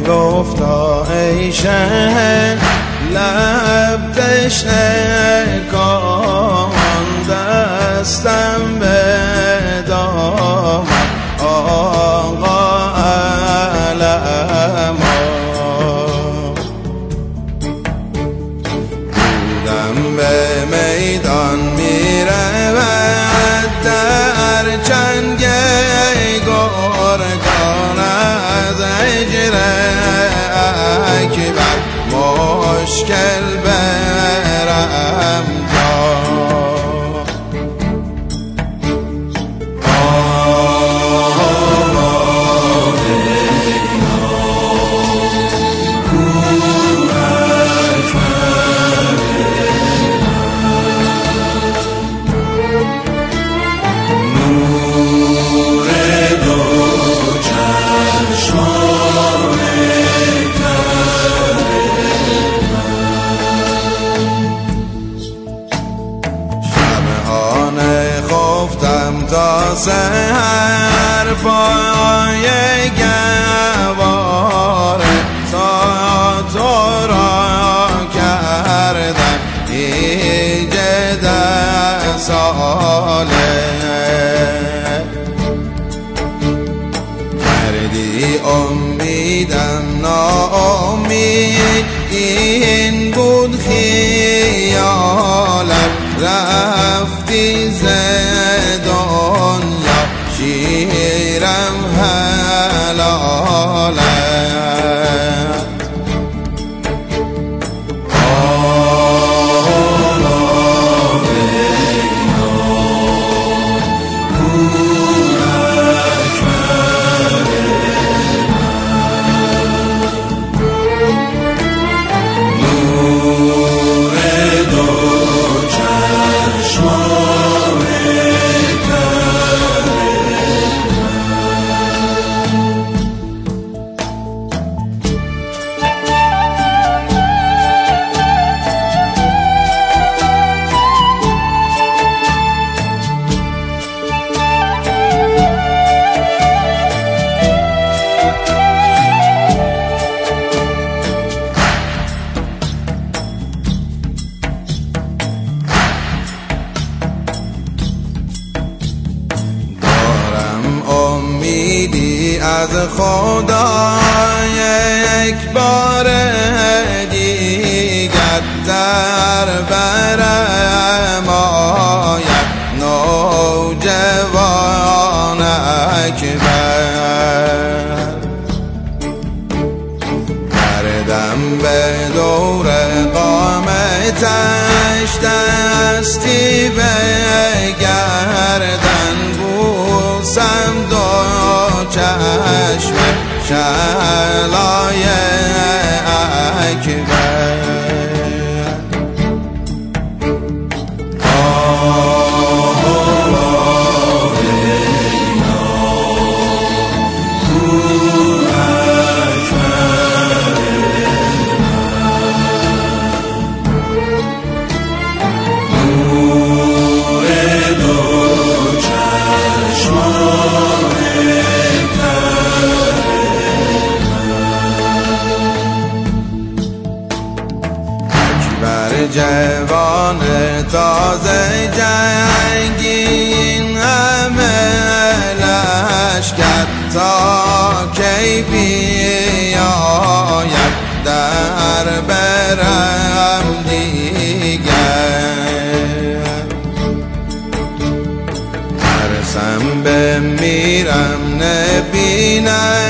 گفتا ای شهر لب دشنه کن دستم به دامن. آقا علم بودم به مشکل برم سهر پای گواره تا تو را کردم ایجد ساله کردی امیدم ناامید. این بود خیالم. رفتی ز Hallelujah. از خدا یک بار دیگر در برم آید. نوجوان اکبر. کردم به دور قامتش دستی به گردن بوسم. شلای اکبر جنگین همه لشکر تا کی بیاید در برم دیگر. ترسم بمیرم نبینم